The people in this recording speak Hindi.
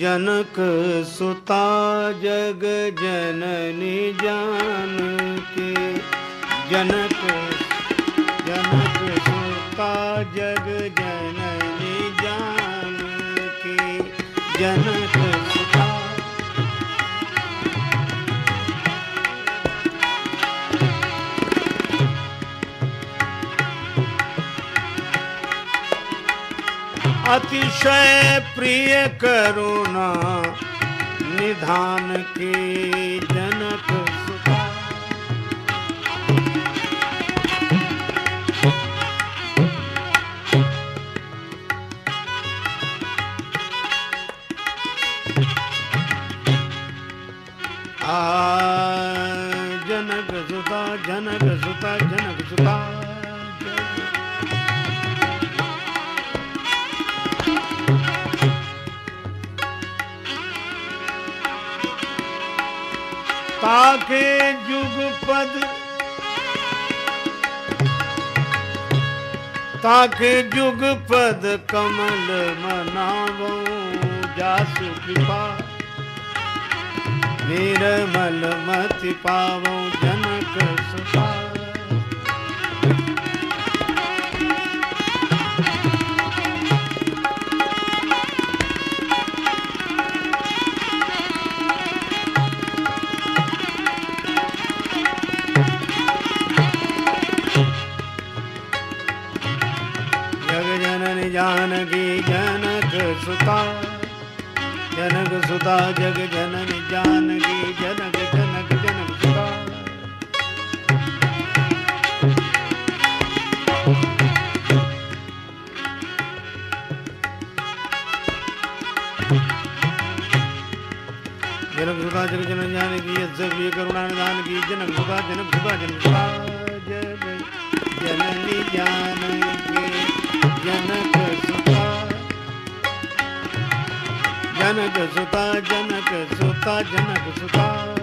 जनक सुता जग जननी जान के। जनक जनक सुता जग जननी जान के। जनक अतिशय प्रिय करुणा निधान की जनक आ ਤਾਕੇ ਜੁਗਪਦ ਤਾਕੇ ਜੁਗਪਦ ਕਮਲ ਮਨਾਵੋ ਜਾਸੁ ਕਿਪਾ ਨਿਰਮਲ ਮਤਿ ਪਾਵੋ ਜਨਕ जननी जानकी जनक सुता। जनक सुता, जग जननी जानकी जनक जनक जनक सुता। जनक सुता, जग जननी जानकी यज्ञ करुणा निदान की जनक सुता जनक सुता जनक सुता। जग जननी जनक। जनक सुता जनक सुता जनक सुता